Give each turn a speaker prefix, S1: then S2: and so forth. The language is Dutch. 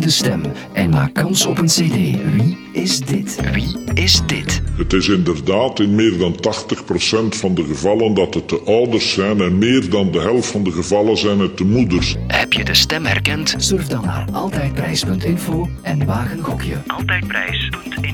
S1: de stem en maak kans op een cd. Wie is dit? Wie is dit?
S2: Het is inderdaad in meer dan 80% van de gevallen dat het de ouders zijn en meer dan de helft van de gevallen zijn het de moeders.
S1: Heb je de stem herkend? Surf dan naar altijdprijs.info en waag een gokje. Altijdprijs.info